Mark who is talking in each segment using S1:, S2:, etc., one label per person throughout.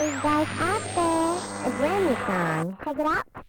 S1: Is Guys Out a new song. Check it out.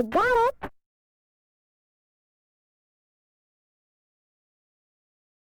S1: You got it.